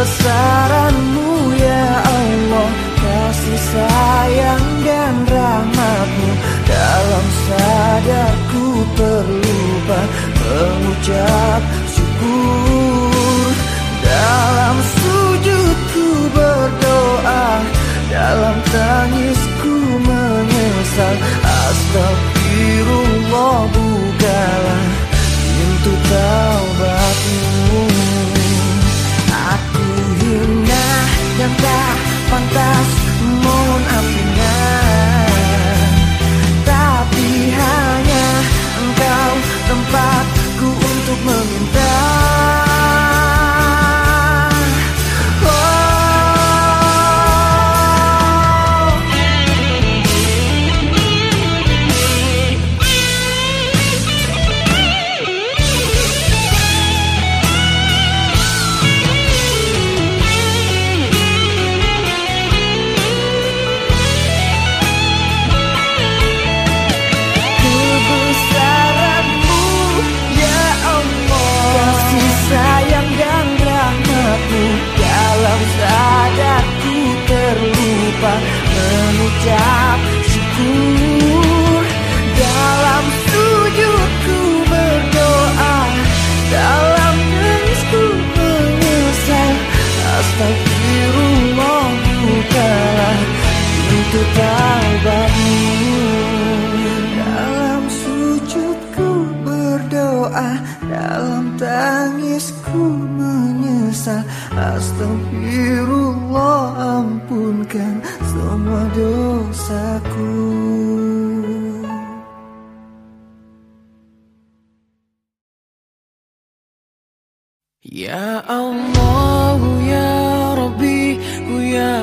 kebesaranmu ya Allah Kasih sayang dan rahmatmu. Dalam sadarku terlupa Mengucap syukur. Dalam sujudku berdoa Dalam tangisku menyesal. Astagfirullah bukalah pintu tak pantas mohon ampunan Astagfirullah bukalah pintu taubatmu. Dalam sujudku berdoa Dalam tangisku menyesal. Astagfirullah ampunkan semua dosaku. Ya Allah ya ya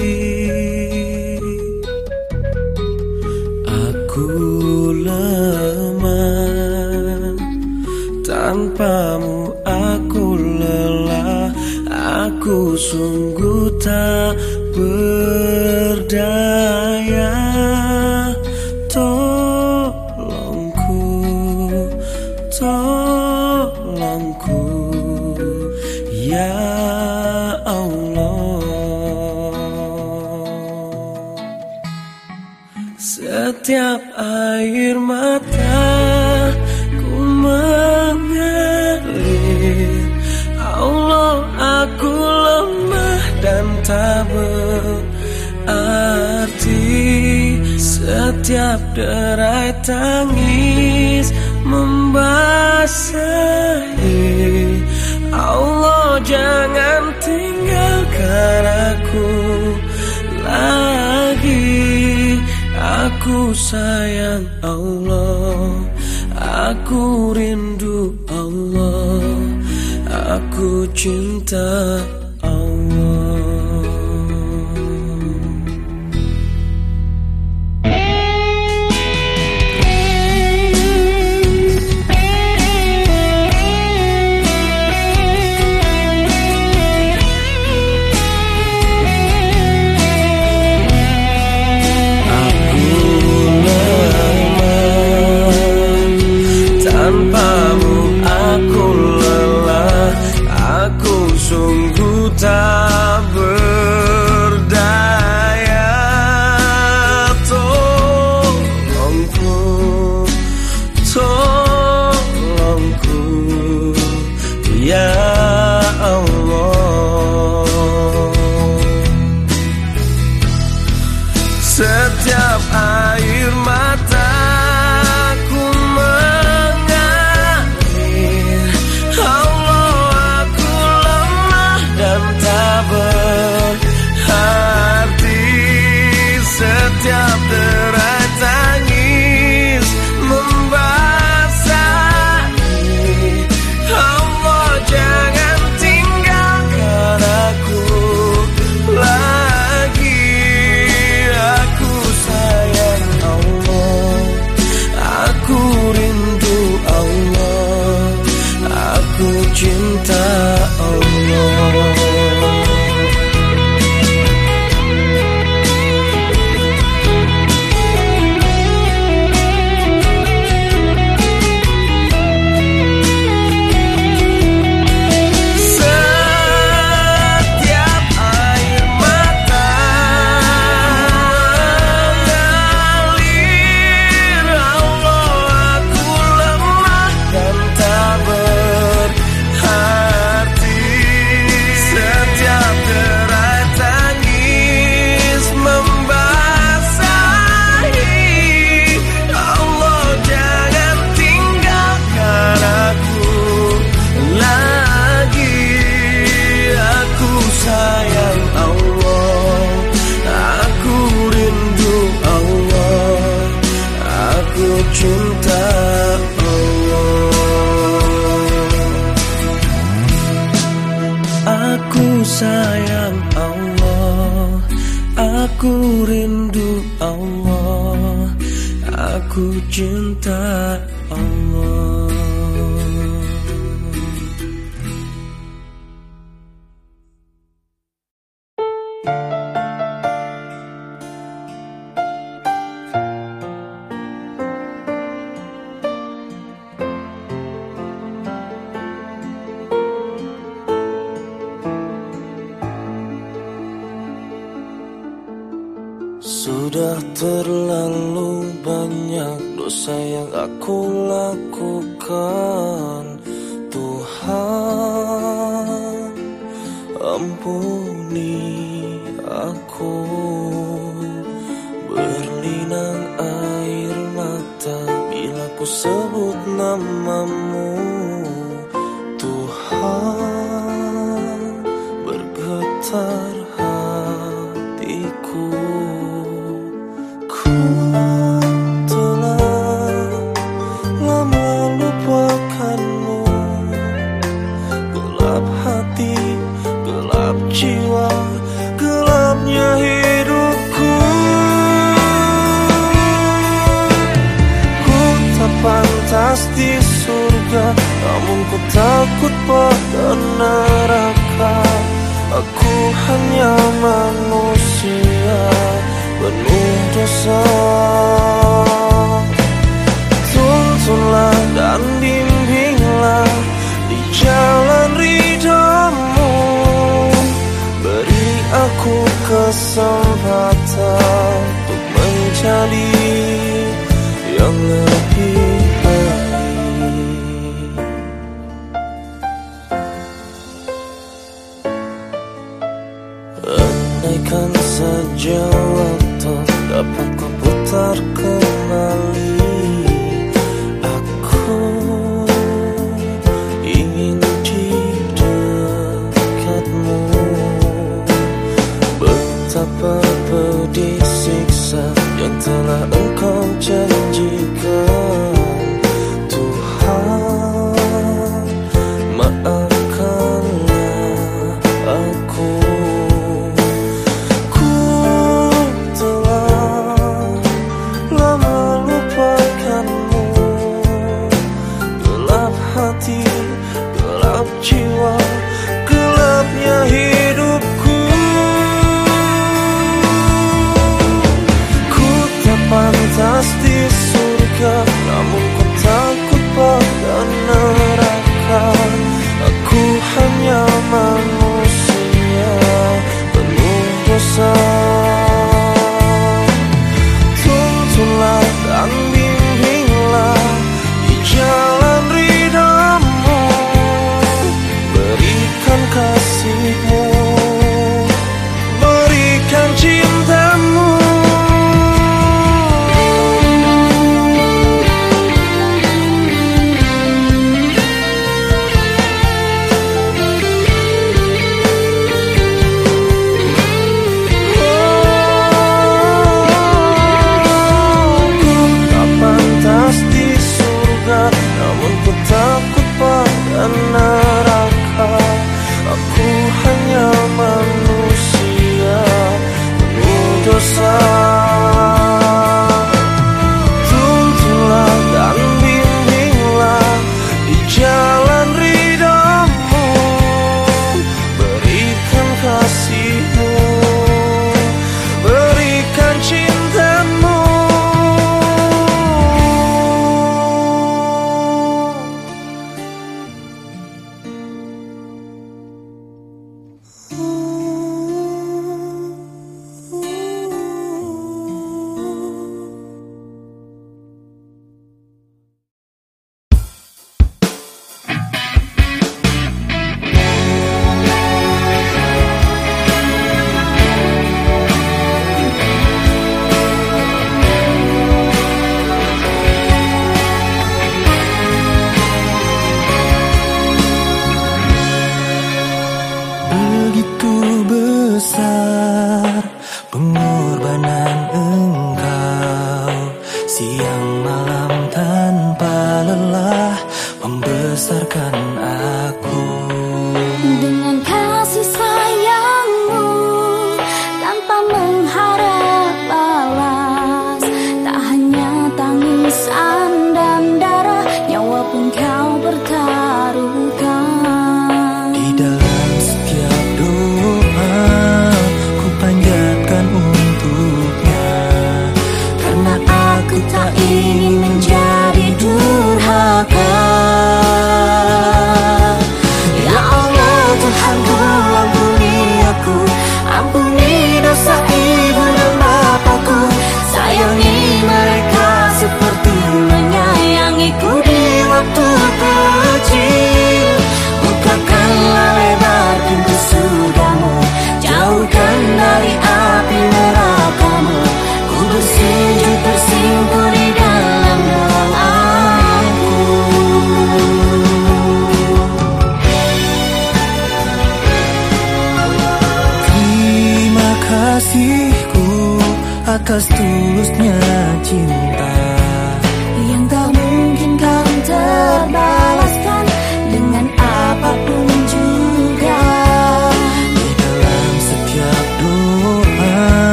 tanpamu aku lelah Aku sungguh tak berdaya. Tolongku, tolongku Ya Allah. Setiap derai tangis membasahi. Allah jangan tinggalkan aku lagi. Aku sayang Allah Aku rindu Allah Aku cinta sayang Allah. Aku rindu Allah. Aku cinta Allah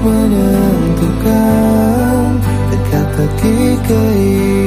menentukan Dekat hati keinginan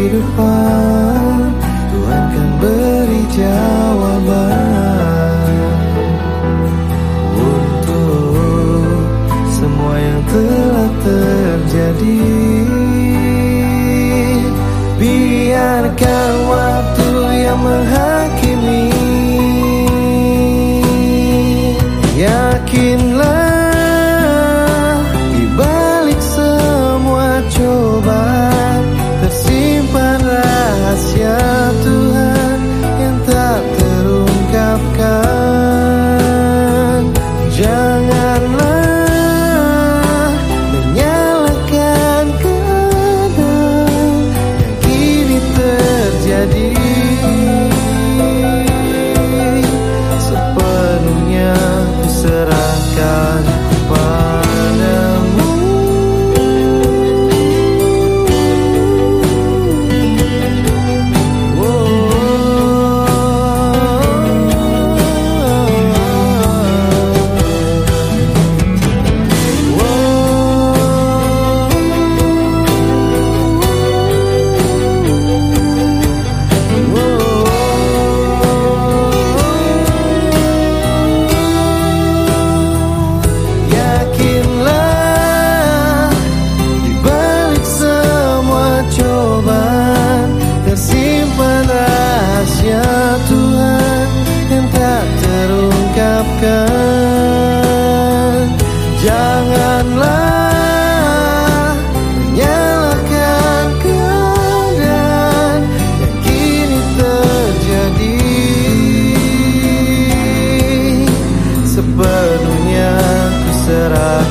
será?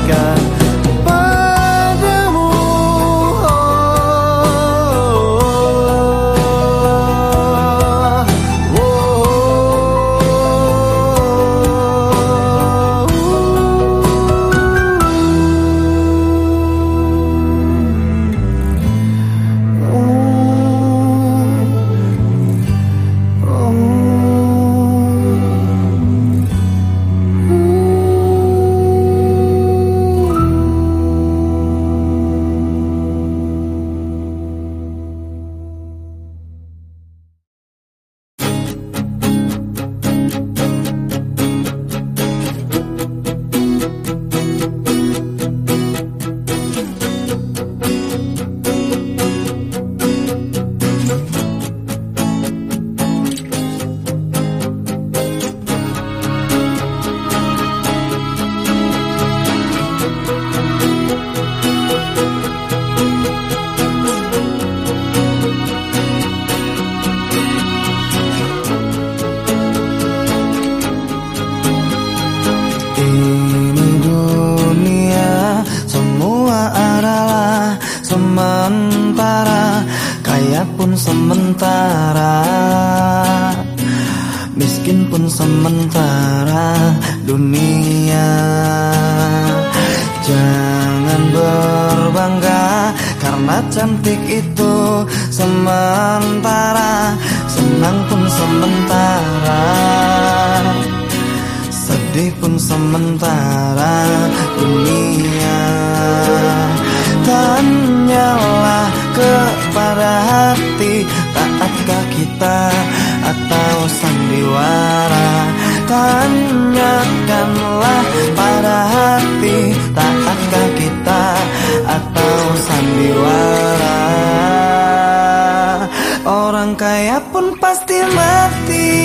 kaya pun pasti mati.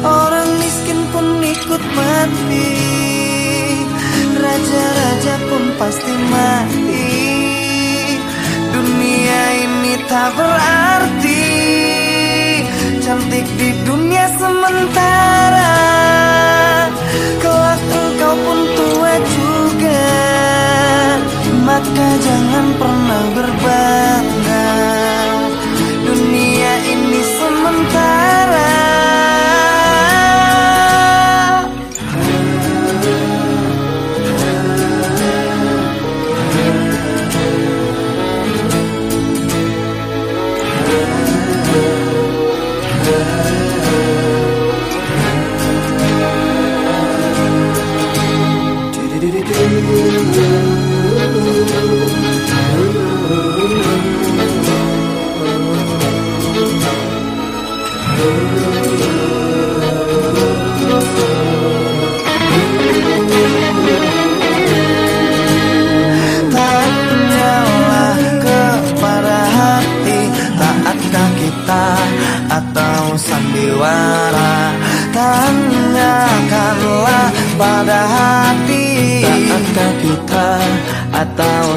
Orang miskin pun ikut mati. Raja-raja pun pasti mati. Dunia ini tak berarti Cantik di dunia sementara. Kelak engkau pun tua juga. Maka jangan pernah berbalik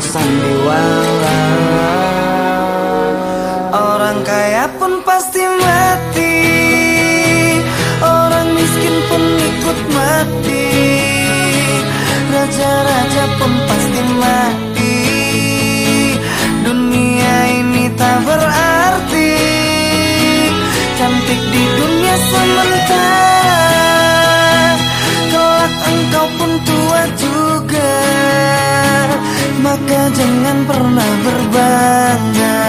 sandiwara. Orang kaya pun pasti mati. Orang miskin pun ikut mati. Raja-raja pun pasti mati. Dunia ini tak berarti. Cantik di dunia sementara kau pun tua juga. Maka jangan pernah berbangga.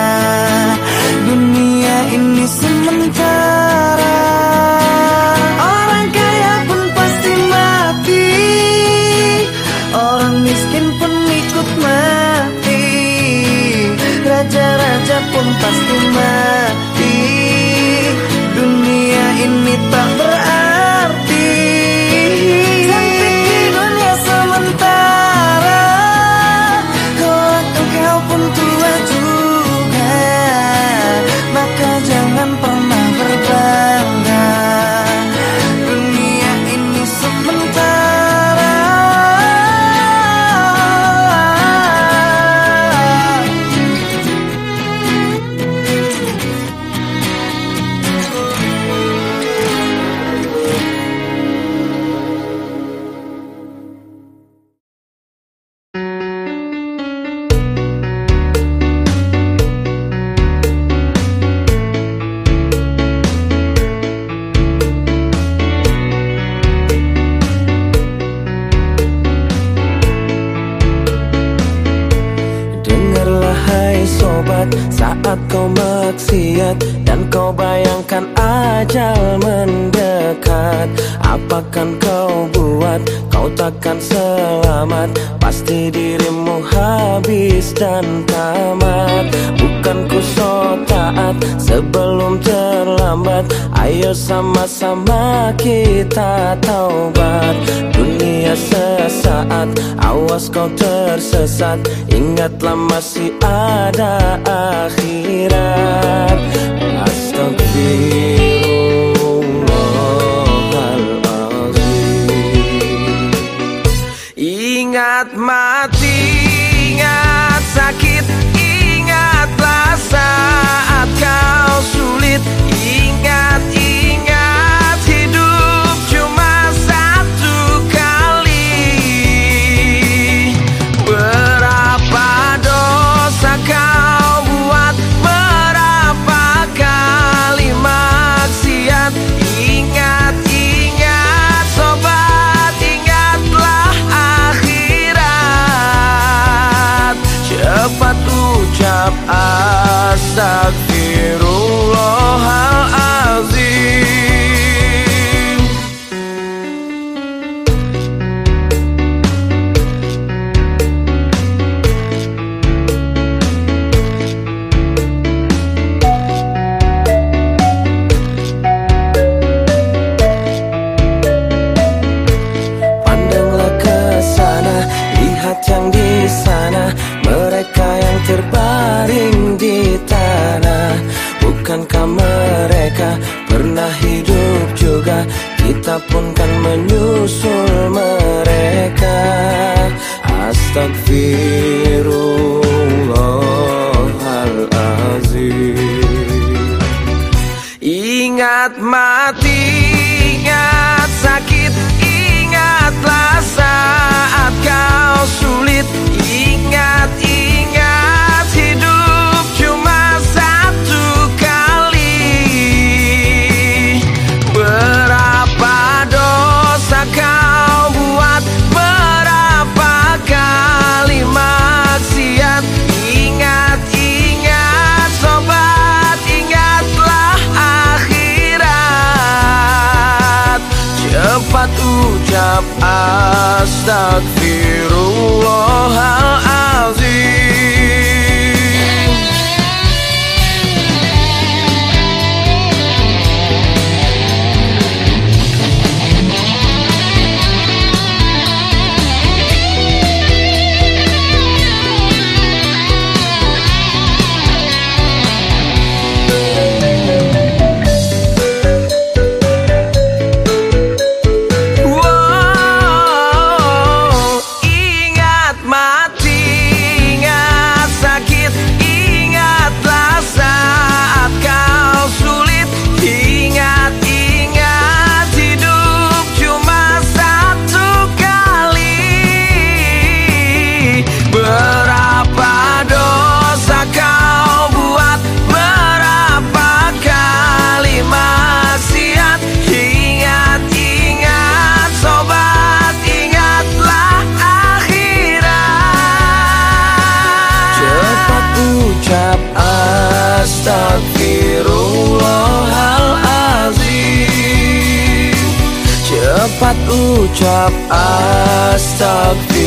Dunia ini sementara. bersama kita taubat. Dunia sesaat Awas kau tersesat. Ingatlah masih ada akhirat. kita pun kan menyusul mereka. Astagfirullahalazim Ingat mati, ingat sakit, ingatlah saat kau sulit. Ingat, ingat Yeah. Stop! I stop.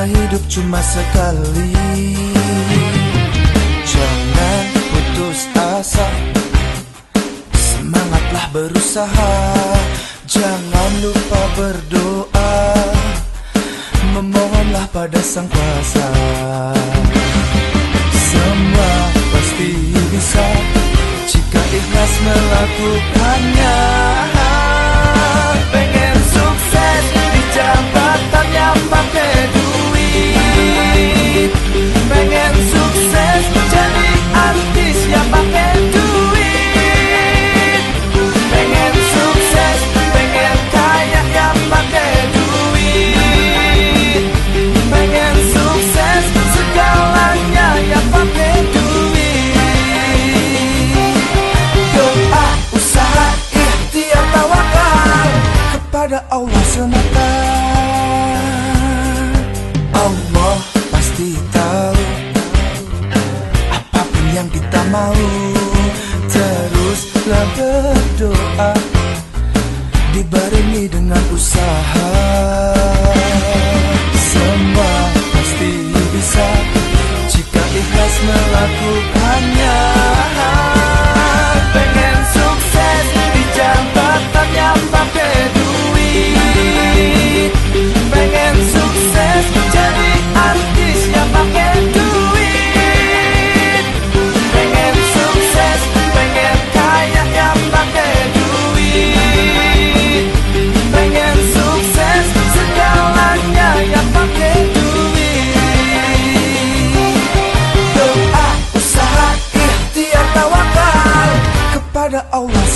karena hidup cuma sekali. Jangan putus asa. Semangatlah berusaha. Jangan lupa berdoa. Memohonlah pada sang kuasa. Semua pasti bisa Jika ikhlas melakukannya. papel. I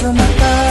my mata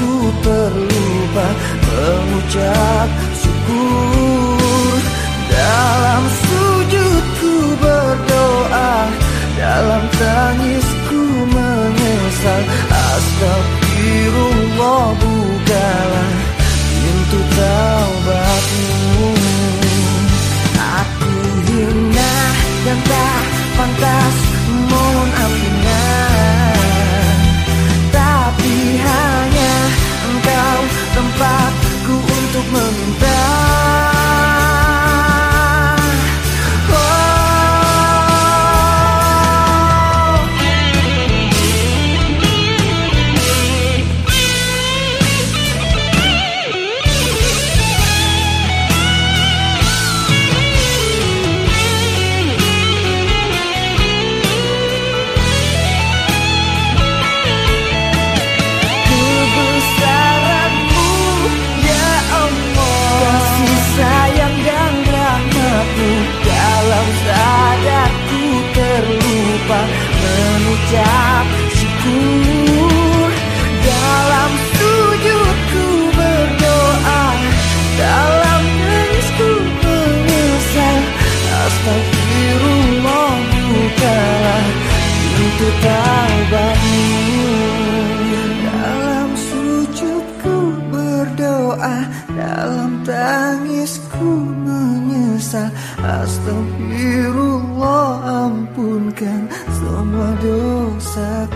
sadarku terlupa mengucap syukur. Dalam sujudku berdoa Dalam tangisku menyesal. Astagfirullah mengucap syukur. Dalam sujudku berdoa Dalam nangisku menyesal. Astagfirullah bukalah pintu taubatmu Dalam sujudku berdoa Dalam tangisku menyesal. Astagfirullah ampunkan semua dosaku